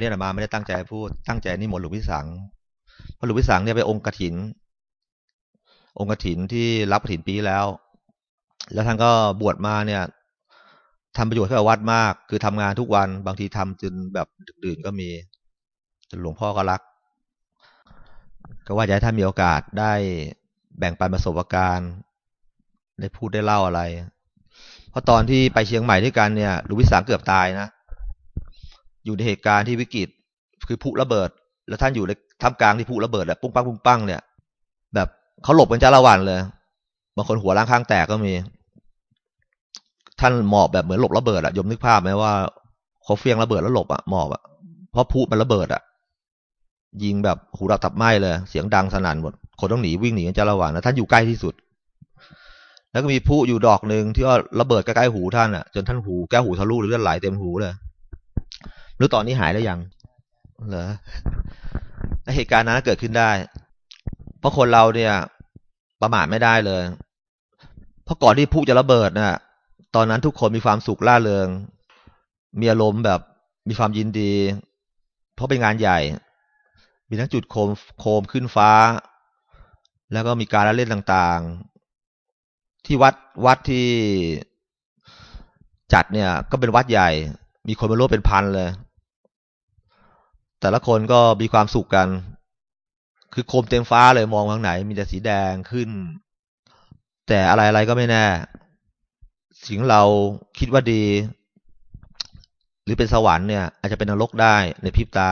นี้นะมาไม่ได้ตั้งใจพูดตั้งใจนี่หมดหลวงพิสังเพราะหลวงพิสังเนี่ยไปองค์กฐิน องค์กฐินที่รับกฐินปีแล้ว แล้วท่านก็บวชมาเนี่ยทำประโยชน์ให้วัดมาก คือทำงานทุกวันบางทีทำจนแบบดึกดื่นก็มีหลวงพ่อก็รัก ก็ว่าจะให้ท่านมีโอกาสได้แบ่งปันประสบการณ์ได้พูดได้เล่าอะไร เพราะตอนที่ไปเชียงใหม่ด้วยกันเนี่ยหลวงพิสังเกือบตายนะ อยู่ในเหตุการณ์ที่วิกฤตคือพุระเบิด แล้วท่านอยู่ในท่ามกลางที่พุระเบิดแบบปุ้งปังปุ้งปังเนี่ย แบบเขาหลบกันจ้าละวันเลยบางคนหัวล้างข้างแตกก็มี ท่านหมอบแบบเหมือนหลบระเบิดอะยมนึกภาพไหมว่าเขาเฟียงระเบิดแล้วหลบอะหมอบอะเพราะพุมันระเบิดอะยิงแบบหูดับตับไหมเลย เสียงดังสนั่นหมดคนต้องหนีวิ่งหนีกันจ้าละวันนะท่านอยู่ใกล้ที่สุดแล้วก็มีผู้อยู่ดอกหนึ่งที่ว่าระเบิดใกล้ๆหูท่านอะ จนท่านหูแก้วหูทะลุเลือดไหลเต็มหูเลย หรือตอนนี้หายแล้วยัง เหรอเหตุการณ์นั้นเกิดขึ้นได้ เพราะคนเราเนี่ย ประมาทไม่ได้เลย เพราะก่อนที่ผู้จะระเบิดน่ะ ตอนนั้นทุกคนมีความสุขล่าเริง มีอารมณ์แบบมีความยินดี เพราะเป็นงานใหญ่ มีทั้งจุดโคมโคมขึ้นฟ้า แล้วก็มีการเล่นต่างๆ ที่วัดวัดที่จัดเนี่ย ก็เป็นวัดใหญ่ มีคนมาร่วมเป็นพันเลย แต่ละคนก็มีความสุขกัน คือโคมเต็มฟ้าเลยมองทางไหน มีแต่สีแดงขึ้น แต่อะไรๆก็ไม่แน่ สิ่งเราคิดว่าดี หรือเป็นสวรรค์เนี่ย อาจจะเป็นนรกได้ในพริบตา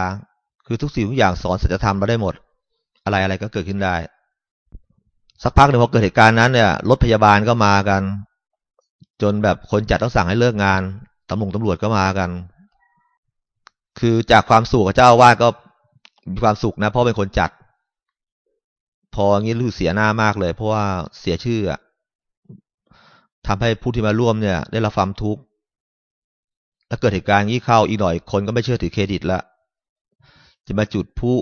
คือทุกสิ่งทุกอย่างสอนสัจธรรมมาได้หมด อะไรอะไรก็เกิดขึ้นได้ สักพักหนึ่งพอเกิดเหตุการณ์นั้นเนี่ยรถพยาบาลก็มากัน จนแบบคนจัดต้องสั่งให้เลิกงานตำรวจตำรวจก็มากัน คือจากความสุขกับเจ้าวาดก็มีความสุขนะเพราะเป็นคนจัด พออย่างนี้รู้เสียหน้ามากเลย เพราะว่าเสียชื่ออะทำให้ผู้ที่มาร่วมเนี่ย ได้รับความทุกข์ถ้าเกิดเหตุการณ์นี้เข้าอีกหน่อยคนก็ไม่เชื่อถือเครดิตละจะมาจุดผู้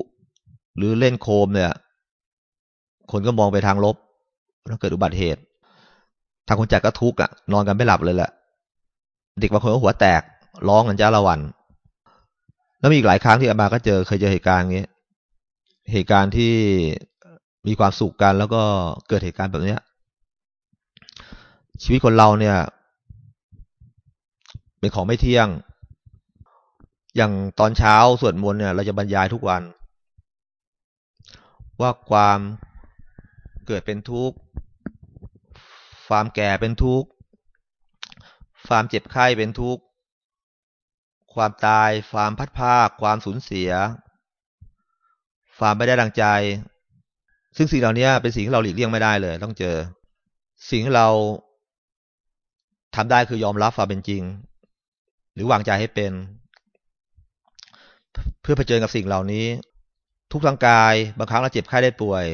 หรือเล่นโคมเนี่ย คนก็มองไปทางลบแล้วเกิดอุบัติเหตุ ทางคนจัดก็ทุกข์อะ นอนกันไม่หลับเลยแหละเด็กบางคนก็หัวแตกร้องกันจ้าละวัน แล้วมีอีกหลายครั้งที่อามาก็เจอเคยเจอเหตุการณ์อย่างนี้เหตุการณ์ที่มีความสุขกันแล้วก็เกิดเหตุการณ์แบบนี้ชีวิตคนเราเนี่ย เป็นของไม่เที่ยง อย่างตอนเช้าสวดมนต์เนี่ย เราจะบรรยายทุกวัน ว่าความเกิดเป็นทุกข์ความแก่เป็นทุกข์ความเจ็บไข้เป็นทุกข์ ความตาย ความพัดภาค ความสูญเสีย ความไม่ได้ดังใจ ซึ่งสิ่งเหล่านี้เป็นสิ่งที่เราหลีกเลี่ยงไม่ได้เลย ต้องเจอ สิ่งที่เราทำได้คือยอมรับความเป็นจริง หรือวางใจให้เป็น เพื่อเผชิญกับสิ่งเหล่านี้ ทุกทางกาย บางครั้งเราเจ็บไข้ได้ป่วย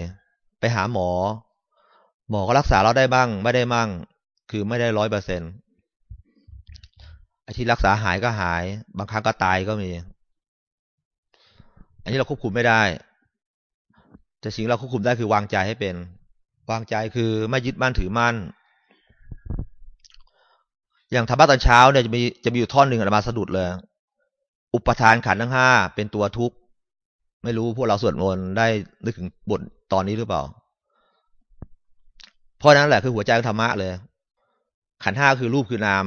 ไปหาหมอ หมอก็รักษาเราได้บ้าง ไม่ได้มั่ง คือไม่ได้ร้อยเปอร์เซ็นต์ อ้ที่รักษาหายก็หาย บางครั้งก็ตายก็มี อันนี้เราควบคุมไม่ได้ แต่สิ่งเราควบคุมได้คือวางใจให้เป็น วางใจคือไม่ยึดมั่นถือมั่น อย่างธรรมะตอนเช้าเนี่ยจะมีจะมีอยู่ท่อนหนึ่งอมาสะดุดเลย อุปทานขันทั้งห้าเป็นตัวทุกข์ ไม่รู้พวกเราสวดมนต์ได้นึกถึงบทตอนนี้หรือเปล่า เพราะนั้นแหละคือหัวใจของธรรมะเลย ขันห้าคือรูปคือนาม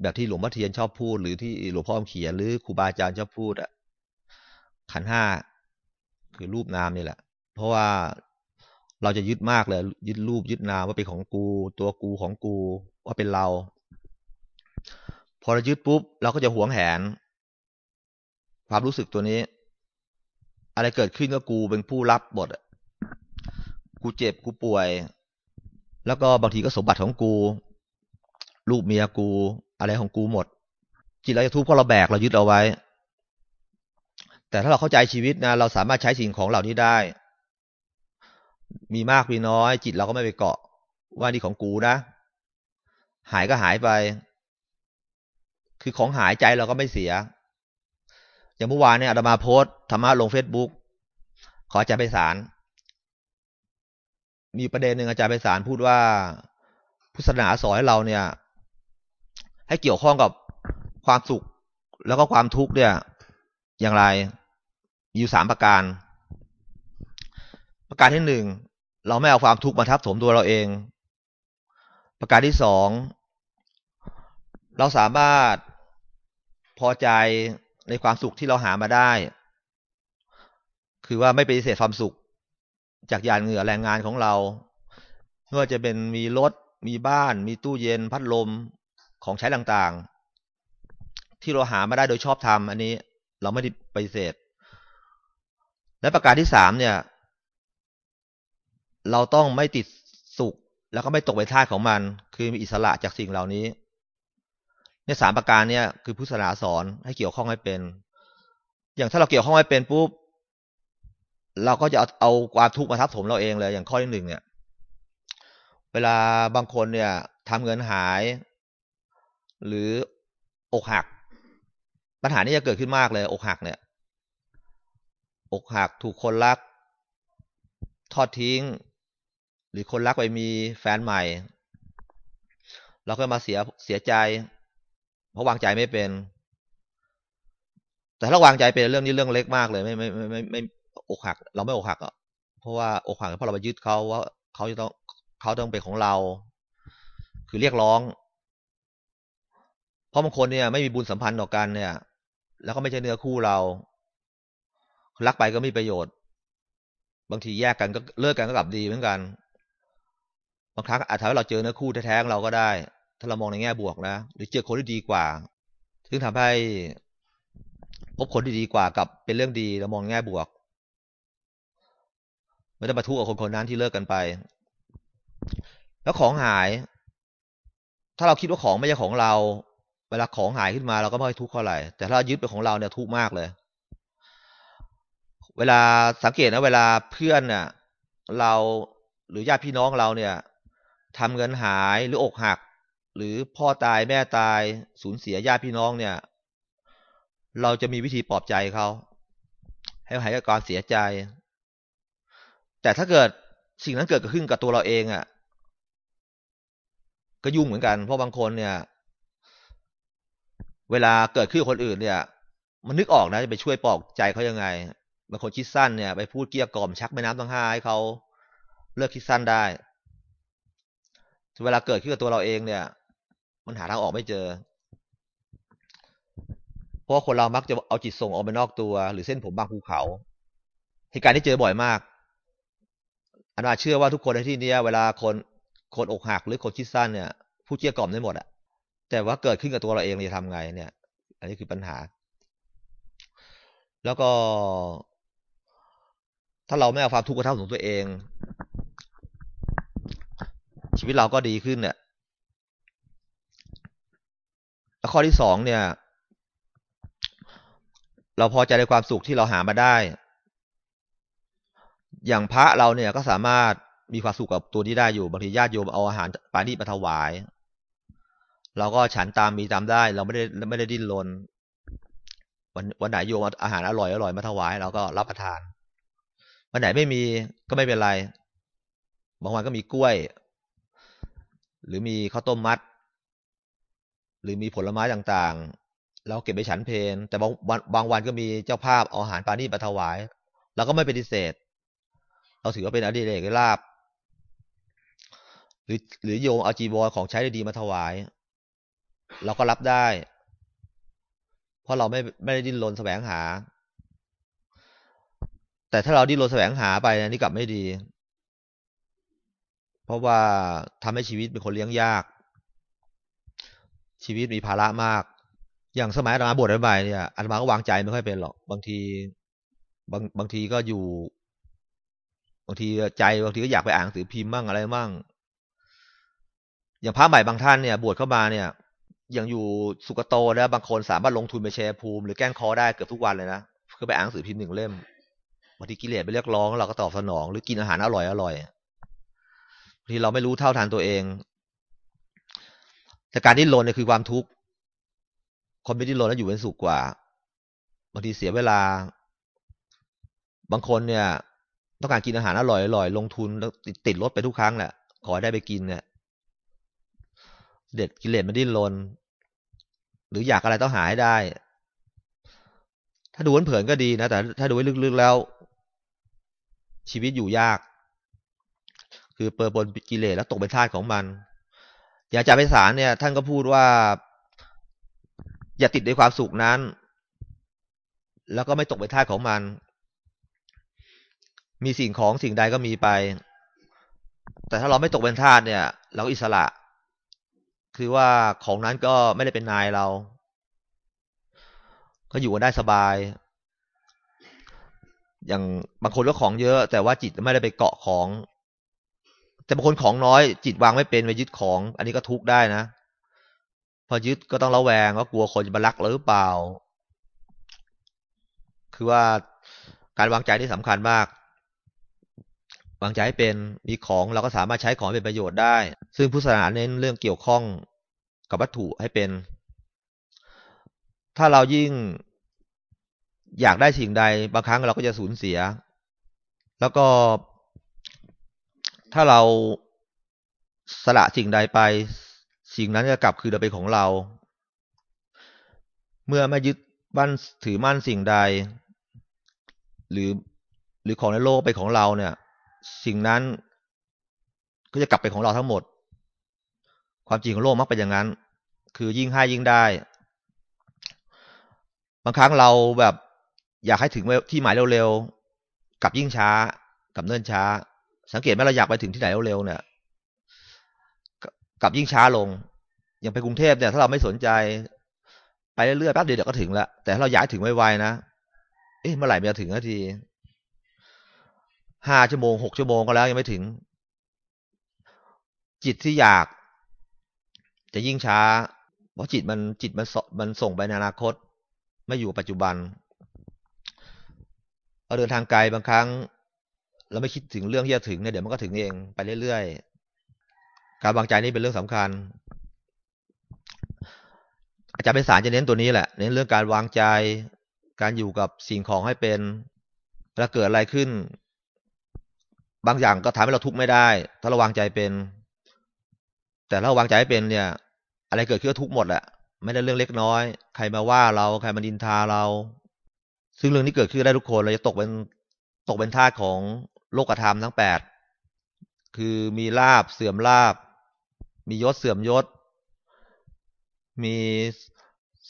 แบบที่หลวงพ่อเทียนชอบพูด หรือที่หลวงพ่อเขียนหรือครูบาอาจารย์ชอบพูดอะขันห้าคือรูปนามนี่แหละ เพราะว่าเราจะยึดมากเลย ยึดรูปยึดนามว่าเป็นของกู ตัวกูของกูว่าเป็นเรา พอเรายึดปุ๊บ เราก็จะหวงแหน ความรู้สึกตัวนี้ อะไรเกิดขึ้นก็กูเป็นผู้รับบทกูเจ็บกูป่วย แล้วก็บางทีก็สมบัติของกู ลูกเมียกู อะไรของกูหมด จิตเราจะทุกข์เพราะเราแบกเรายึดเอาไว้ แต่ถ้าเราเข้าใจชีวิตนะ เราสามารถใช้สิ่งของเหล่านี้ได้ มีมากมีน้อย จิตเราก็ไม่ไปเกาะ ว่านี่ของกูนะ หายก็หายไป คือของหายใจเราก็ไม่เสีย อย่างเมื่อวานเนี่ยอาตมาโพสธรรมะลงเฟซบุ๊กขออาจารย์ไปสาร มีประเด็นหนึ่งอาจารย์ไปสารพูดว่าพุทธศาสนาสอนให้เราเนี่ย ให้เกี่ยวข้องกับความสุข แล้วก็ความทุกข์เนี่ย อย่างไรมีอยู่สามประการ ประการที่หนึ่งเราไม่เอาความทุกข์มาทับถมตัวเราเอง ประการที่สองเราสามารถพอใจในความสุขที่เราหามาได้ คือว่าไม่ปฏิเสธความสุข จากยานเหงื่อแรงงานของเราไม่ว่าจะเป็นมีรถ มีบ้าน มีตู้เย็น พัดลม ของใช้ต่างๆ ที่เราหามาได้โดยชอบธรรมอันนี้ เราไม่ได้ปฏิเสธ และประการที่สามเนี่ย เราต้องไม่ติดสุข แล้วก็ไม่ตกไปท่าของมัน คือมีอิสระจากสิ่งเหล่านี้เนี่ยสามประการเนี่ยคือพุทธศาสนาสอนให้เกี่ยวข้องให้เป็น อย่างถ้าเราเกี่ยวข้องให้เป็นปุ๊บเราก็จะเอาเอาความทุกข์มาทับถมเราเองเลยอย่างข้อที่หนึ่งเนี่ย เวลาบางคนเนี่ยทำเงินหาย หรืออกหัก ปัญหานี้จะเกิดขึ้นมากเลย อกหักเนี่ย อกหักถูกคนรัก ทอดทิ้ง หรือคนรักไปมีแฟนใหม่ เราก็มาเสียเสียใจ เพราะวางใจไม่เป็น แต่ถ้าวางใจเป็นเรื่องนี้เรื่องเล็กมากเลย ไม่ไม่ไม่ไม่ไม่อกหัก เราไม่อกหักอะเพราะว่าอกหักเพราะเราไปยึดเขาว่าเขาจะต้องเขาต้องเป็นของเรา คือเรียกร้อง เพราะบางคนเนี่ยไม่มีบุญสัมพันธ์ต่อกันเนี่ย แล้วก็ไม่ใช่เนื้อคู่เรา รักไปก็ไม่มีประโยชน์ บางทีแยกกันก็เลิกกันก็กลับดีเหมือนกัน บางครั้งอาจทำให้เราเจอเนื้อคู่แท้ๆเราก็ได้ ถ้าเรามองในแง่บวกนะ หรือเจอคนที่ดีกว่า ซึ่งทำให้พบคนที่ดีกว่ากับเป็นเรื่องดีเรามองแง่บวกไม่ได้มาทุกข์กับคนคนนั้นที่เลิกกันไป แล้วของหาย ถ้าเราคิดว่าของไม่ใช่ของเรา วลาของหายขึ้นมาเราก็ไม่ค่อยทุกข์เท่าไหร่แต่ถ้ายึดเป็นของเราเนี่ยทุกข์มากเลย เวลาสังเกตนะเวลาเพื่อนเนี่ยเราหรือญาติพี่น้องเราเนี่ยทำเงินหายหรืออกหัก หรือพ่อตายแม่ตายสูญเสียญาติพี่น้องเนี่ย เราจะมีวิธีปลอบใจเขาให้หายจากการเสียใจ แต่ถ้าเกิดสิ่งนั้นเกิดขึ้นกับตัวเราเองอะ่ะ ก็ยุ่งเหมือนกันเพราะบางคนเนี่ย เวลาเกิดขึ้นกับคนอื่นเนี่ย มันนึกออกนะจะไปช่วยปลอบใจเขายังไงบางคนคิดสั้นเนี่ยไปพูดเกี้ยกล่อมชักแม่น้ำต้องห้าให้เขาเลิกคิดสั้นได้ เวลาเกิดขึ้นกับตัวเราเองเนี่ย มันหาทางออกไม่เจอ เพราะคนเรามักจะเอาจิตส่งออกไปนอกตัว หรือเส้นผมบางภูเขาเหตุการณ์ที่เจอบ่อยมากอันว่าเชื่อว่าทุกคนในที่นี้เวลาคนคนอกหักหรือคนคิดสั้นเนี่ย ผู้เชี่ยกล่อมได้หมดอะ แต่ว่าเกิดขึ้นกับตัวเราเองจะทำไงเนี่ย อันนี้คือปัญหา แล้วก็ ถ้าเราไม่เอาความทุกข์กระทำของตัวเอง ชีวิตเราก็ดีขึ้นเนี่ยแล้วข้อที่สองเนี่ย เราพอใจในความสุขที่เราหามาได้ อย่างพระเราเนี่ยก็สามารถมีความสุขกับตัวนี้ได้อยู่บางทีญาติโยมเอาอาหารปานีมาถวาย เราก็ฉันตามมีตามได้ เราไม่ได้ไม่ได้ดิ้นรนวันวันไหนโยมอาหารอร่อยอร่อยมาถวายเราก็รับประทาน วันไหนไม่มีก็ไม่เป็นไร บางวันก็มีกล้วย หรือมีข้าวต้มมัด หรือมีผลไม้ต่างๆ เราเก็บไปฉันเพนแต่บางวันบางวันก็มีเจ้าภาพเอาอาหารปานีมาถวายเราก็ไม่ปฏิเสธ เราถือว่าเป็นอดีตเรกลาบหรือหรือโยมเอาจีบอของใช้ดีมาถวาย เราก็รับได้ เพราะเราไม่ไม่ได้ดิ้นรนแสวงหา แต่ถ้าเราดิ้นรนแสวงหาไปนี่กลับไม่ดี เพราะว่าทำให้ชีวิตเป็นคนเลี้ยงยาก ชีวิตมีภาระมาก อย่างสมัยอาตมาบวชใหม่เนี่ยอาตมาก็วางใจไม่ค่อยเป็นหรอกบางทีบางบางทีก็อยู่ บางทีใจบางทีก็อยากไปอ่านหนังสือพิมพ์มั่งอะไรมั่งอย่างพระใหม่บางท่านเนี่ย บวชเข้ามาเนี่ย อย่างอยู่สุกโตนะบางคนสามารถลงทุนไปแชร์ภูมิหรือแก้งคอได้เกือบทุกวันเลยนะคือไปอ่านหนังสือพิมพ์หนึ่งเล่มบางทีกิเลสไปเรียกร้องเราก็ตอบสนอง หรือกินอาหารอร่อยอร่อยบางทีเราไม่รู้เท่าทานตัวเอง แต่การดิ้นรนเนี่ยคือความทุกข์คนไม่ดิ้นรนแล้วอยู่เป็นสุขกว่าบางทีเสียเวลา บางคนเนี่ย ต้องการกินอาหารอร่อยอร่อยลงทุนแล้วติดรถไปทุกครั้งแหละขอได้ไปกินเนี่ย เด็ดกิเลสมันดิ้นรนหรืออยากอะไรต้องหาให้ได้ ถ้าดูเผินๆก็ดีนะ แต่ถ้าดูให้ลึกๆแล้ว ชีวิตอยู่ยาก คือเปิดบนกิเลสแล้วตกเป็นทาสของมันอย่าจะไปสารเนี่ย ท่านก็พูดว่า อย่าติดในความสุขนั้น แล้วก็ไม่ตกเป็นทาสของมัน มีสิ่งของสิ่งใดก็มีไป แต่ถ้าเราไม่ตกเป็นทาสเนี่ย เราอิสระ คือว่าของนั้นก็ไม่ได้เป็นนายเรา ก็อยู่กันได้สบาย อย่างบางคนก็ของเยอะ แต่ว่าจิตไม่ได้ไปเกาะของ แต่บางคนของน้อย จิตวางไม่เป็นไปยึดของ อันนี้ก็ทุกข์ได้นะ พอยึดก็ต้องระแวงว่ากลัวคนจะมาลักเราหรือเปล่า คือว่าการวางใจที่สำคัญมาก วางใจให้เป็นมีของเราก็สามารถใช้ของเป็นประโยชน์ได้ ซึ่งพุทธศาสนาเน้นเรื่องเกี่ยวข้องกับวัตถุให้เป็น ถ้าเรายิ่งอยากได้สิ่งใด บางครั้งเราก็จะสูญเสีย แล้วก็ ถ้าเราสละสิ่งใดไป สิ่งนั้นจะกลับคืนเป็นของเรา เมื่อไม่ยึดบ้านถือมั่นสิ่งใด หรือหรือของในโลกเป็นของเราเนี่ย สิ่งนั้นก็จะกลับเป็นของเราทั้งหมด ความจริงของโลกมักเป็นอย่างนั้น คือยิ่งให้ยิ่งได้ บางครั้งเราแบบอยากให้ถึงที่หมายเร็วๆกลับยิ่งช้ากับเนิ่นช้า สังเกตไหมเราอยากไปถึงที่ไหนเร็วๆเนี่ยกลับยิ่งช้าลง อย่างไปกรุงเทพเนี่ยถ้าเราไม่สนใจ ไปเรื่อยๆแป๊บเดียวก็ถึงแล้วแต่ถ้าเราอยากถึงไวๆนะเอ๊ะเมื่อไหร่จะถึงนาที ห้าชั่วโมงหกชั่วโมงก็แล้วยังไม่ถึง จิตที่อยาก จะยิ่งช้า เพราะจิตมันจิตมันมันส่งไปในอนาคต ไม่อยู่ปัจจุบันเราเดินทางไกลบางครั้ง เราไม่คิดถึงเรื่องที่จะถึงเนี่ยเดี๋ยวมันก็ถึงเองไปเรื่อยๆการวางใจนี่เป็นเรื่องสำคัญ อาจารย์เป็นสารจะเน้นตัวนี้แหละเน้นเรื่องการวางใจ การอยู่กับสิ่งของให้เป็นเวลาเกิดอะไรขึ้น บางอย่างก็ทำให้เราทุกข์ไม่ได้ ถ้าเราวางใจเป็น แต่ถ้าเราวางใจให้เป็นเนี่ย อะไรเกิดขึ้นก็ทุกข์หมดแหละไม่ได้เรื่องเล็กน้อย ใครมาว่าเราใครมาดินทาเรา ซึ่งเรื่องนี้เกิดขึ้นได้ทุกคนเราจะตกเป็นตกเป็นทาสของโลกธรรมทั้งแปดคือมีลาบเสื่อมลาบ มียศเสื่อมยศ มี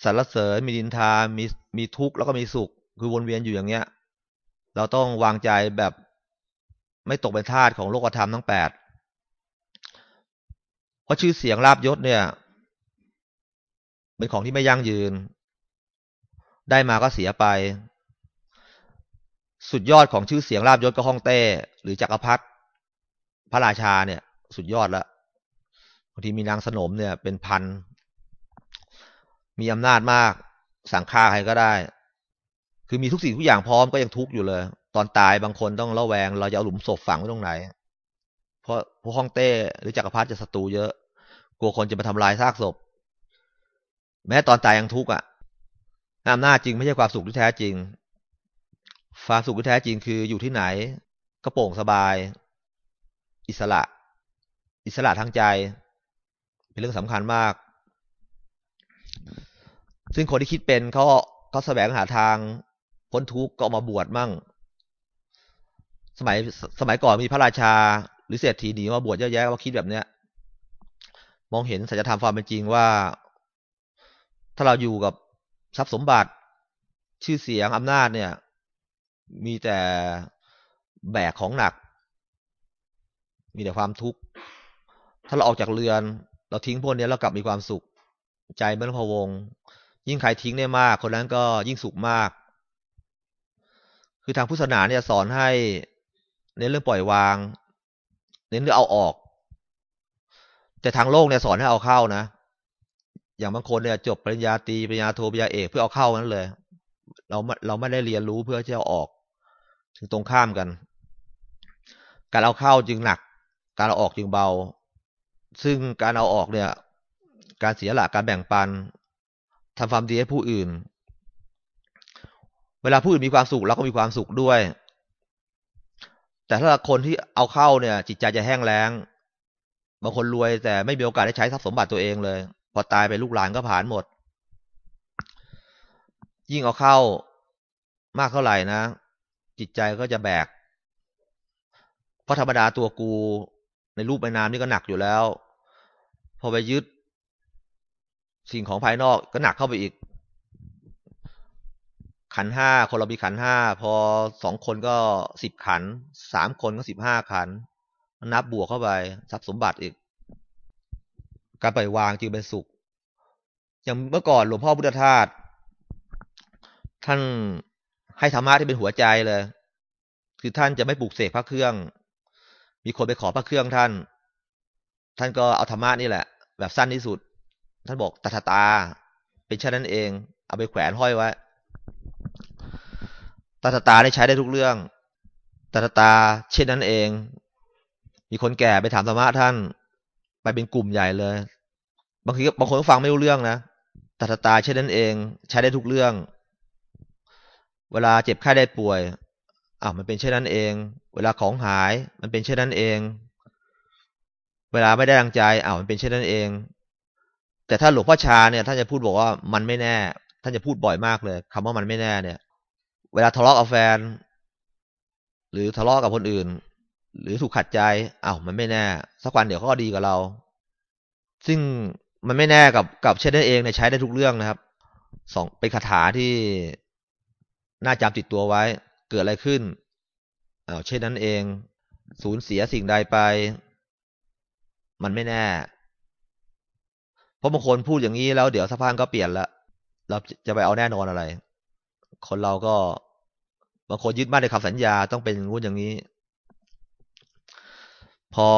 สรรเสริญมีดินทามีมีทุกข์แล้วก็มีสุข คือวนเวียนอยู่อย่างเงี้ย เราต้องวางใจแบบ ไม่ตกเป็นทาสของโลกธรรมทั้งแปดเพราะชื่อเสียงลาบยศเนี่ย เป็นของที่ไม่ยั่งยืน ได้มาก็เสียไป สุดยอดของชื่อเสียงลาบยศก็ห้องเต้ หรือจักรพรรดิพระราชาเนี่ย สุดยอดแล้วบางทีมีนางสนมเนี่ย เป็นพัน มีอำนาจมาก สั่งฆ่าใครก็ได้ คือมีทุกสิ่งทุกอย่างพร้อมก็ยังทุกข์อยู่เลย ตอนตายบางคนต้องระแวง เราจะเอาหลุมศพฝังไว้ตรงไหน เพราะพวกห้องเต้หรือจักรพรรดิจะศัตรูเยอะ กลัวคนจะมาทำลายซากศพ แม้ตอนตายยังทุกข์อะอำนาจจริงไม่ใช่ความสุขที่แท้จริงความสุขที่แท้จริงคืออยู่ที่ไหนก็โปร่งสบาย อิสระ อิสระทางใจ เป็นเรื่องสำคัญมาก ซึ่งคนที่คิดเป็นเขาเขาแสวงหาทางพ้นทุกข์ก็มาบวชมั่ง สมัยสมัยก่อนมีพระราชา หรือเศรษฐีหนีมาบวชเยอะแยะว่าคิดแบบเนี้ย มองเห็นสัจธรรมความเป็นจริงว่า ถ้าเราอยู่กับทรัพย์สมบัติชื่อเสียงอำนาจเนี่ย มีแต่แบกของหนัก มีแต่ความทุกข์ถ้าเราออกจากเรือน เราทิ้งพวกนี้เรากลับมีความสุข ใจไม่ต้องพะวง ยิ่งใครทิ้งได้มาก คนนั้นก็ยิ่งสุขมาก คือทางพุทธศาสนาเนี่ยสอนให้ เน้นเรื่องปล่อยวาง เน้นเรื่องเอาออก แต่ทางโลกเนี่ยสอนให้เอาเข้านะ อย่างบางคนเนี่ยจบปริญญาตรีปริญญาโทปริญญาเอกเพื่อเอาเข้านั้นเลย เราเราไม่ได้เรียนรู้เพื่อจะเอาออก ถึงตรงข้ามกัน การเอาเข้าจึงหนัก การเอาออกจึงเบา ซึ่งการเอาออกเนี่ย การเสียหลักการแบ่งปันทำความดีให้ผู้อื่น เวลาผู้อื่นมีความสุขเราก็มีความสุขด้วย แต่ถ้าคนที่เอาเข้าเนี่ย จิตใจจะแห้งแล้งบางคนรวยแต่ไม่มีโอกาสได้ใช้ทรัพย์สมบัติตัวเองเลย พอตายไปลูกหลานก็ผ่านหมด ยิ่งเอาเข้ามากเท่าไหร่นะ จิตใจก็จะแบก เพราะธรรมดาตัวกู ในรูปในนามนี่ก็หนักอยู่แล้ว พอไปยึด สิ่งของภายนอกก็หนักเข้าไปอีก ขันห้าคนเรามีขันห้าพอสองคนก็สิบขันสามคนก็สิบห้าขัน นับบวกเข้าไปทรัพย์สมบัติอีก การปล่อยวางจึงเป็นสุข อย่างเมื่อก่อนหลวงพ่อพุทธทาสท่านให้ธรรมะที่เป็นหัวใจเลย คือท่านจะไม่ปลูกเสกพระเครื่อง มีคนไปขอพระเครื่องท่าน ท่านก็เอาธรรมะนี่แหละ แบบสั้นที่สุด ท่านบอกตัทตา เป็นเช่นนั้นเอง เอาไปแขวนห้อยไว้ ตัทตาได้ใช้ได้ทุกเรื่องตัทตาเช่นนั้นเอง มีคนแก่ไปถามธรรมะท่าน ไปเป็นกลุ่มใหญ่เลย บางทีบางคนก็ฟังไม่รู้เรื่องนะตัทตาเช่นนั้นเอง ใช้ได้ทุกเรื่อง เวลาเจ็บไข้ได้ป่วยอ้าวมันเป็นเช่นนั้นเอง เวลาของหายมันเป็นเช่นนั้นเอง เวลาไม่ได้ดังใจอ้าวมันเป็นเช่นนั้นเอง แต่ถ้าหลวงพ่อชาเนี่ยท่านจะพูดบอกว่ามันไม่แน่ ท่านจะพูดบ่อยมากเลยคำว่ามันไม่แน่เนี่ย เวลาทะเลาะกับแฟน หรือทะเลาะกับคนอื่น หรือถูกขัดใจอ้าวมันไม่แน่ สักวันเดี๋ยวเขาก็ดีกับเรา ซึ่งมันไม่แน่กับกับเช่นนั้นเองเนี่ยใช้ได้ทุกเรื่องนะครับสองเป็นคาถาที่น่าจำติดตัวไว้ เกิดอะไรขึ้นอ้าวเช่นนั้นเอง สูญเสียสิ่งใดไป มันไม่แน่ เพราะบางคนพูดอย่างนี้แล้วเดี๋ยวสภาพก็เปลี่ยนละเราจะไปเอาแน่นอนอะไร คนเราก็ บางคนยึดมั่นในคำสัญญาต้องเป็นงู้นอย่างนี้ พอ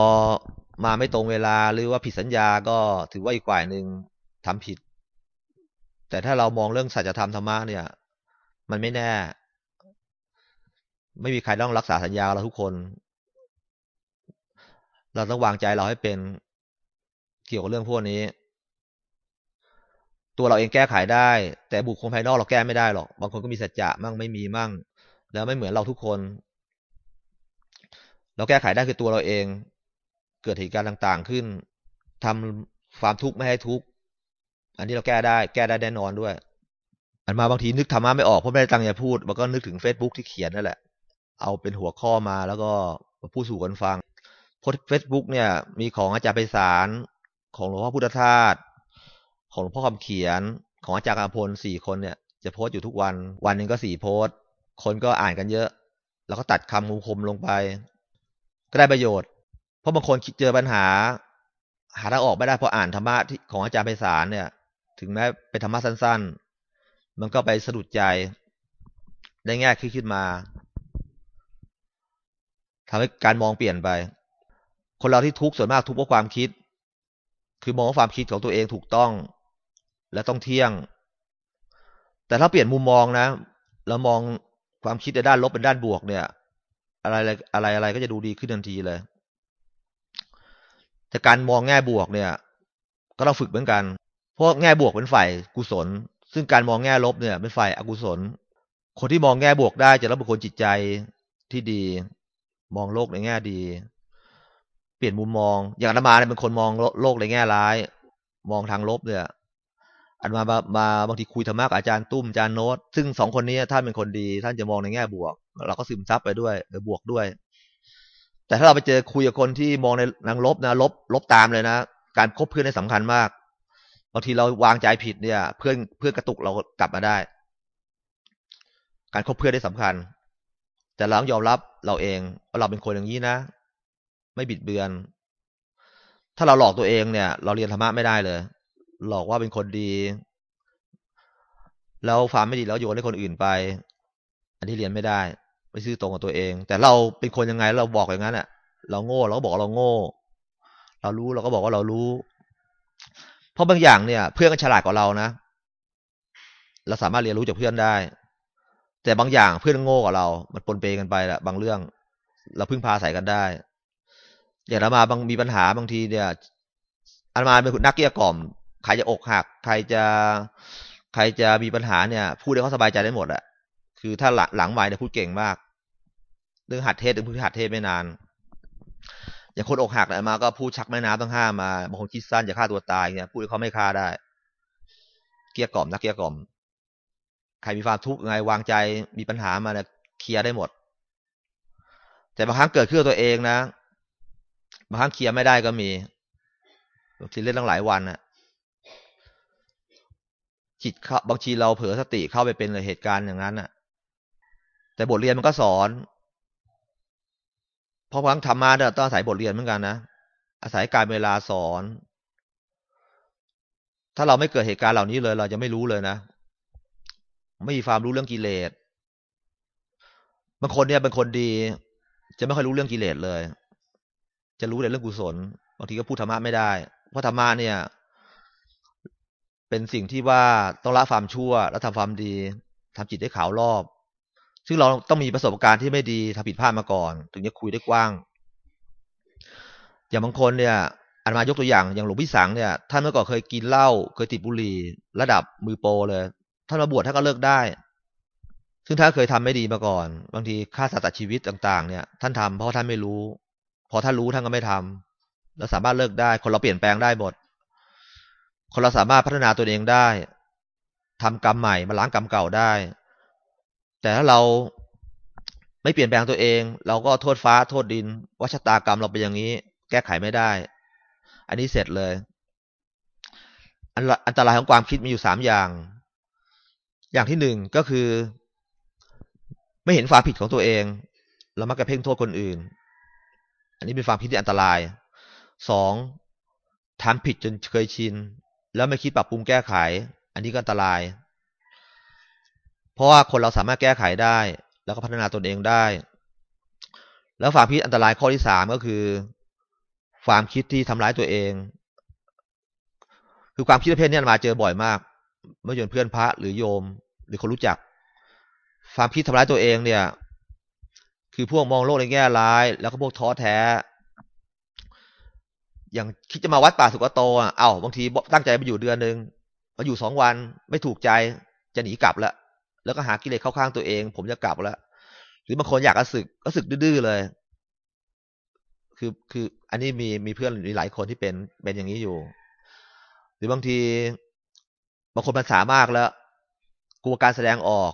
มาไม่ตรงเวลาหรือว่าผิดสัญญาก็ถือว่าอีกฝ่ายหนึ่งทำผิด แต่ถ้าเรามองเรื่องสัจธรรมธรรมะเนี่ย มันไม่แน่ ไม่มีใครต้องรักษาสัญญาเราทุกคน เราต้องวางใจเราให้เป็นเกี่ยวกับเรื่องพวกนี้ ตัวเราเองแก้ไขได้ แต่บุคคลภายนอกเราแก้ไม่ได้หรอก บางคนก็มีสัจจะมั่งไม่มีมั่ง แล้วไม่เหมือนเราทุกคน เราแก้ไขได้คือตัวเราเอง เกิดเหตุการณ์ต่าง ๆ ขึ้นทำความทุกข์ไม่ให้ทุกข์อันนี้เราแก้ได้ แก้ได้แน่นอนด้วย อาตมาบางทีนึกธรรมะไม่ออกเพราะไม่ได้ตั้งใจพูดมันก็นึกถึงเฟซบุ๊กที่เขียนนั่นแหละ เอาเป็นหัวข้อมาแล้วก็มาพูดสู่กันฟังโพสเฟซบุ๊กเนี่ย มีของอาจารย์ไปสารของหลวงพ่อพุทธทาสของหลวงพ่อคำเขียนของอาจารย์อาพลสี่คนเนี่ย จะโพสต์อยู่ทุกวัน วันหนึ่งก็สี่โพสต์ คนก็อ่านกันเยอะ แล้วก็ตัดคำงูคมลงไป ก็ได้ประโยชน์ เพราะบางคนคิดเจอปัญหา หาทางออกไม่ได้เพราะอ่านธรรมะที่ของอาจารย์ไปสารเนี่ย ถึงแม้เป็นธรรมะสั้น ๆ มันก็ไปสะดุดใจ ได้แง่คิดขึ้นมาทำให้การมองเปลี่ยนไป คนเราที่ทุกข์ส่วนมากทุกข์เพราะความคิด คือมองว่าความคิดของตัวเองถูกต้อง และต้องเที่ยง แต่ถ้าเปลี่ยนมุมมองนะ เรามอง ความคิดในด้านลบเป็นด้านบวกเนี่ย อะไรอะไรอะไรก็จะดูดีขึ้นทันทีเลยแต่การมองแง่บวกเนี่ย ก็ต้องฝึกเหมือนกัน เพราะแง่บวกเป็นฝ่ายกุศล ซึ่งการมองแง่ลบเนี่ย เป็นฝ่ายอกุศล คนที่มองแง่บวกได้จะรับบุคคลจิตใจที่ดี มองโลกในแง่ดี เปลี่ยนมุมมอง อย่างอาตมาเนี่ยเป็นคนมองโลกในแง่ร้าย มองทางลบเนี่ย อันมามา บางทีคุยธรรมะกับอาจารย์ตุ้มอาจารย์โน้ต ซึ่งสองคนนี้ท่านเป็นคนดี ท่านจะมองในแง่บวก เราก็ซึมซับไปด้วยบวกด้วย แต่ถ้าเราไปเจอคุยกับคนที่มองในทางลบนะลบ ลบตามเลยนะ การคบเพื่อนนี่สำคัญมาก บางทีเราวางใจผิดเนี่ย เพื่อนเพื่อนกระตุกเรากลับมาได้ การคบเพื่อนได้สำคัญ แต่เราต้องยอมรับเราเองว่าเราเป็นคนอย่างนี้นะ ไม่บิดเบือน ถ้าเราหลอกตัวเองเนี่ย เราเรียนธรรมะไม่ได้เลย หลอกว่าเป็นคนดี แล้วความไม่ดีแล้วโยนให้คนอื่นไป อันที่เรียนไม่ได้ ไม่ซื่อตรงกับตัวเอง แต่เราเป็นคนยังไงเราบอกอย่างนั้นอะ เราโง่เราก็บอกเราโง่ เรารู้เราก็บอกว่าเรารู้ เพราะบางอย่างเนี่ย เพื่อนก็ฉลาดกว่าเรานะเราสามารถเรียนรู้จากเพื่อนได้ แต่บางอย่างเพื่อนโง่กว่าเรา มันปนเปกันไปแหละบางเรื่อง เราพึ่งพาใส่กันได้ อย่างเรามาบางมีปัญหาบางทีเนี่ยอามาเป็นนักเกี้ยกล่อม ใครจะอกหัก ใครจะใครจะมีปัญหาเนี่ยพูดให้เขาสบายใจได้หมดอะคือถ้าหลังหลังใหม่เนี่ยพูดเก่งมาก เรื่องหัดเทศเรื่องพูดหัดเทศไม่นานอย่างคนอกหักเนี่ยมาก็พูดชักแม่น้ำต้องห้ามมาบางคนคิดสั้นจะฆ่าตัวตายเนี่ยพูดเขาไม่ฆ่าได้ เกียกล่อมนักเกียกล่อม ใครมีความทุกข์ไงวางใจมีปัญหามาเนี่ยเคลียร์ได้หมด แต่บางครั้งเกิดขึ้นตัวเองนะบางครั้งเคลียร์ไม่ได้ก็มีบางทีเล่นตั้งหลายวันนะ จิตเขาบางทีเราเผลอสติเข้าไปเป็นเหตุการณ์อย่างนั้นน่ะ แต่บทเรียนมันก็สอนเพราะบางธรรมะเนี่ยต้องอาศัยบทเรียนเหมือนกันนะอาศัยการเวลาสอน ถ้าเราไม่เกิดเหตุการณ์เหล่านี้เลย เราจะไม่รู้เลยนะไม่มีความรู้เรื่องกิเลสบางคนเนี่ยเป็นคนดี จะไม่ค่อยรู้เรื่องกิเลสเลย จะรู้แต่เรื่องกุศลบางทีก็พูดธรรมะไม่ได้เพราะธรรมะเนี่ย เป็นสิ่งที่ว่าต้องละความชั่ว แล้วทำความดีทำจิตได้ขาวรอบ ซึ่งเราต้องมีประสบการณ์ที่ไม่ดีทำผิดพลาดมาก่อน ถึงจะคุยได้กว้าง อย่างบางคนเนี่ยอันมายกตัวอย่างอย่างหลวงพี่สังเนี่ยท่านเมื่อก่อนเคยกินเหล้าเคยติดบุหรี่ ระดับมือโปรเลยท่านมาบวชท่านก็เลิกได้ ซึ่งท่านเคยทำไม่ดีมาก่อน บางทีค่าสัตว์ชีวิตต่าง ๆ เนี่ย ท่านทำเพราะท่านไม่รู้ พอท่านรู้ท่านก็ไม่ทำแล้วสามารถเลิกได้ คนเราเปลี่ยนแปลงได้หมด คนเราสามารถพัฒนาตัวเองได้ทำกรรมใหม่มาล้างกรรมเก่าได้ แต่ถ้าเราไม่เปลี่ยนแปลงตัวเอง เราก็โทษฟ้าโทษดินวัชตากรรมเราเป็นอย่างนี้ แก้ไขไม่ได้ อันนี้เสร็จเลย อันตรายของความคิดมีอยู่สามอย่าง อย่างที่หนึ่งก็คือ ไม่เห็นความผิดของตัวเองแล้วมักจะเพ่งโทษคนอื่น อันนี้เป็นความคิดที่อันตรายสองทำผิดจนเคยชิน แล้วไม่คิดปรับปรุงแก้ไข อันนี้ก็อันตราย เพราะว่าคนเราสามารถแก้ไขได้ แล้วก็พัฒนาตนเองได้ แล้วความคิดอันตรายข้อที่สามก็คือ ความคิดที่ทำร้ายตัวเอง คือความคิดประเภทนี้มาเจอบ่อยมากเมื่อยนเพื่อนพระหรือโยม หรือคนรู้จัก ความคิดทำร้ายตัวเองเนี่ย คือพวกมองโลกในแง่ร้าย แล้วก็พวกท้อแท้ อย่างคิดจะมาวัดป่าสุกโตอะเอ้าบางทีตั้งใจมาอยู่เดือนหนึ่งมาอยู่สองวันไม่ถูกใจจะหนีกลับล้วแล้วก็หากิเลสเข้าข้างตัวเอง ผมจะกลับล้วหรือบางคนอยากกสึกก็สึกดื้อเลย คือคือ อันนี้มีมีเพื่อนมีหลายคนที่เป็นเป็นอย่างนี้อยู่ หรือบางทีบางคนมันสามารถแล้วกลัวการแสดงออก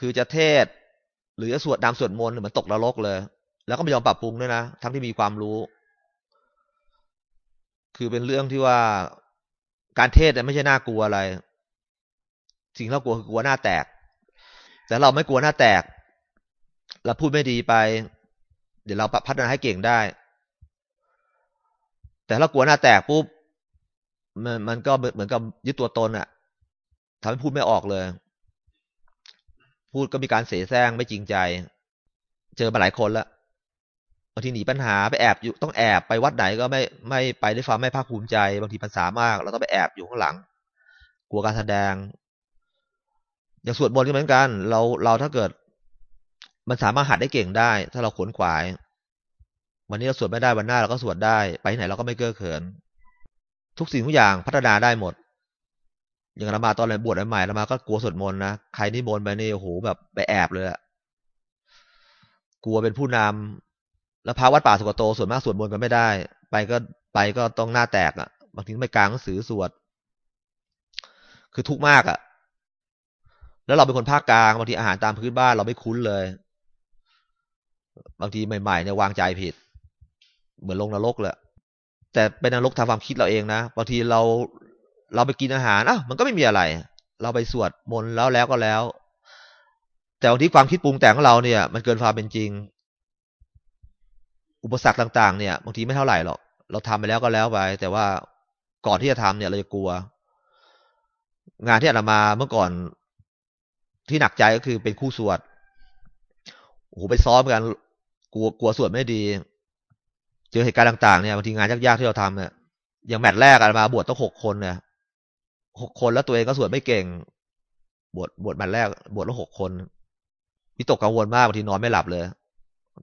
คือจะเทศ หรือจะสวดนามสวดมนต์เหมือนตกนรกเลย แล้วก็ไม่ยอมปรับปรุงด้วยนะทั้งที่มีความรู้ คือเป็นเรื่องที่ว่าการเทศไม่ใช่น่ากลัวอะไร สิ่งที่เรากลัวคือกลัวหน้าแตก แต่เราไม่กลัวหน้าแตก เราพูดไม่ดีไป เดี๋ยวเราพัฒนาให้เก่งได้ แต่เรากลัวหน้าแตกปุ๊บมันมันก็เหมือนกับยึดตัวตนอะทำให้พูดไม่ออกเลย พูดก็มีการเสแสร้งไม่จริงใจ เจอมาหลายคนแล้ว บางทีหนีปัญหาไปแอบอยู่ต้องแอบไปวัดไหนก็ไม่ไม่ไปด้วยความไม่ภาคภูมิใจ บางทีภาษามากเราต้องไปแอบอยู่ข้างหลัง กลัวการแสดง อย่างสวดมนต์ก็เหมือนกัน เราเราถ้าเกิด มันสามารถหัดได้เก่งได้ ถ้าเราขวนขวาย วันนี้เราสวดไม่ได้วันหน้าเราก็สวดได้ ไปไหนเราก็ไม่เก้อเขิน ทุกสิ่งทุกอย่างพัฒนาได้หมด อย่างเรามาตอนเรบวชใหม่เรามาก็กลัวสวดมนต์นะใครนี่มนต์ไปนี่โอ้โหแบบไปแอบเลยอะกลัวเป็นผู้นำ แล้วพาวัดป่าสุกโตส่วนมากสวดมนต์กันไม่ได้ ไปก็ไปก็ต้องหน้าแตกอะ่ะ บางทีไม่กลางหนังสือสวด คือทุกข์มากอะ่ะ แล้วเราเป็นคนภาคกลางบางทีอาหารตามพื้นบ้านเราไม่คุ้นเลย บางทีใหม่ๆเนี่ยวางใจผิด เหมือนลงนรกเลยแต่เป็นนรกทางความคิดเราเองนะบางทีเราเราไปกินอาหารอะมันก็ไม่มีอะไร เราไปสวดมนต์แล้วแล้วก็แล้ว แต่บางทีความคิดปรุงแต่งของเราเนี่ย มันเกินความเป็นจริง อุปสรรคต่างๆ เนี่ยบางทีไม่เท่าไหร่หรอก เราทำไปแล้วก็แล้วไป แต่ว่าก่อนที่จะทำเนี่ย เราจะกลัว งานที่อาตมาเมื่อก่อนที่หนักใจก็คือเป็นคู่สวดโอ้โหไปซ้อมกัน กลัวกลัวสวดไม่ดี เจอเหตุการณ์ต่างๆเนี่ยบางทีงานยากๆที่เราทำเนี่ยอย่างแมตช์แรกอะมาบวชต้องหกคนเนี่ยหกคนแล้วตัวเองก็สวดไม่เก่ง บวชบวชแมตช์แรก บวชแล้วหกคนวิตกกังวลมากบางทีนอนไม่หลับเลย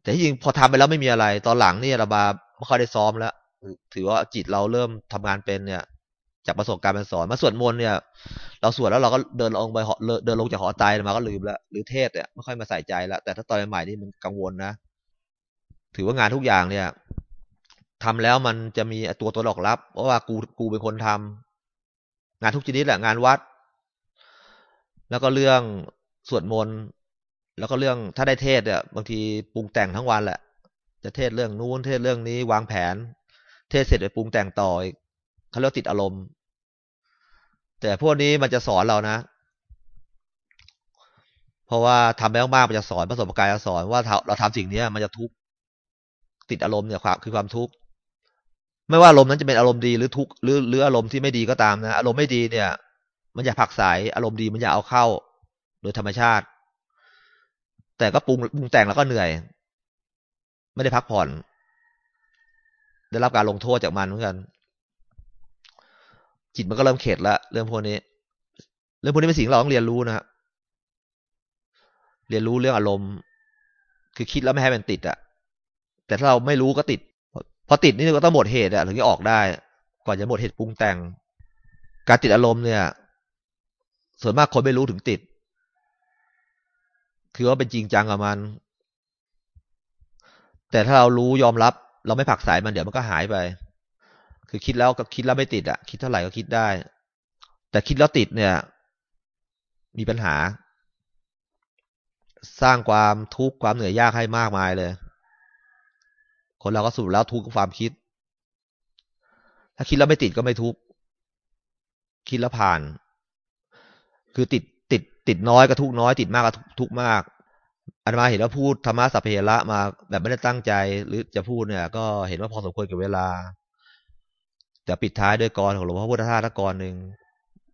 แต่ที่จริงพอทำไปแล้วไม่มีอะไร ตอนหลังเนี่ยเรามาไม่ค่อยได้ซ้อมแล้ว ถือว่าจิตเราเริ่มทำงานเป็นเนี่ย จากประสบการณ์เป็นสอนมาสวดมนต์เนี่ย เราสวดแล้วเราก็เดินลงไปเดินลงจากหอไตมาก็ลืมแล้วหรือเทศเนี่ยไม่ค่อยมาใส่ใจแล้วแต่ถ้าตอนใหม่นี่มันกังวลนะ ถือว่างานทุกอย่างเนี่ยทำแล้วมันจะมีตัวตัวหลอกลับ เพราะว่ากูกูเป็นคนทำงานทุกชนิดแหละงานวัด แล้วก็เรื่องสวดมนต์ แล้วก็เรื่องถ้าได้เทศเนี่ยบางทีปรุงแต่งทั้งวันแหละ จะเทศเรื่องนู้นเทศเรื่องนี้วางแผน เทศเสร็จไปปรุงแต่งต่ออีกเขาเรียกติดอารมณ์ แต่พวกนี้มันจะสอนเรานะ เพราะว่าทำไปมากๆมันจะสอนประสบการณ์จะสอนว่าเราทำสิ่งนี้มันจะทุกข์ติดอารมณ์เนี่ยความคือความทุกข์ไม่ว่าอารมณ์นั้นจะเป็นอารมณ์ดีหรือทุกข์หรือหรืออารมณ์ที่ไม่ดีก็ตามนะอารมณ์ไม่ดีเนี่ย มันจะผักสายอารมณ์ดีมันจะเอาเข้า โดยธรรมชาติ แต่ก็ปรุงปรุงแต่งแล้วก็เหนื่อย ไม่ได้พักผ่อน ได้รับการลงโทษจากมันเหมือนกัน จิตมันก็เริ่มเข็ดละเรื่องพวกนี้ เรื่องพวกนี้เป็นสิ่งเราต้องเรียนรู้นะเรียนรู้เรื่องอารมณ์ คือคิดแล้วไม่ให้มันติดอะแต่ถ้าเราไม่รู้ก็ติด พอติดนี่ก็ต้องหมดเหตุอะถึงจะออกได้ ก่อนจะหมดเหตุปรุงแต่ง การติดอารมณ์เนี่ย ส่วนมากคนไม่รู้ถึงติด คือว่าเป็นจริงจังกับมัน แต่ถ้าเรารู้ยอมรับ เราไม่ผักสายมันเดี๋ยวมันก็หายไป คือคิดแล้วก็คิดแล้วไม่ติดอะคิดเท่าไหร่ก็คิดได้ แต่คิดแล้วติดเนี่ย มีปัญหา สร้างความทุกข์ความเหนื่อยยากให้มากมายเลย คนเราก็สุดแล้วทุกข์กับความคิด ถ้าคิดแล้วไม่ติดก็ไม่ทุกข์คิดแล้วผ่าน คือติด ติดน้อยก็ทุกน้อย ติดมากก็ทุกมากอันมาเห็นว่าพูดธรรมะสัพเพระมาแบบไม่ได้ตั้งใจ หรือจะพูดเนี่ย ก็เห็นว่าพอสมควรกับเวลาจะปิดท้ายด้วยกรของหลวงพ่อพุทธทาสกรหนึ่ง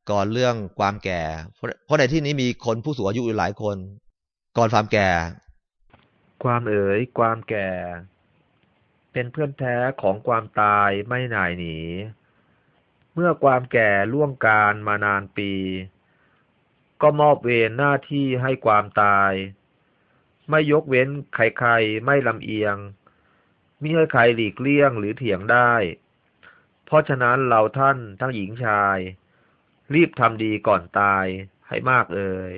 กรเรื่องความแก่ เพราะในที่นี้มีคนผู้สูงอายุอยู่หลายคนกรความแก่ ความเอ๋ยความแก่ เป็นเพื่อนแท้ของความตายไม่หน่ายหนี เมื่อความแก่ล่วงการมานานปี ก็มอบเวรหน้าที่ให้ความตาย ไม่ยกเว้นใครๆไม่ลำเอียงมิให้ใครหลีกเลี่ยงหรือเถียงได้ เพราะฉะนั้นเราท่านทั้งหญิงชาย รีบทำดีก่อนตายให้มากเอ่ย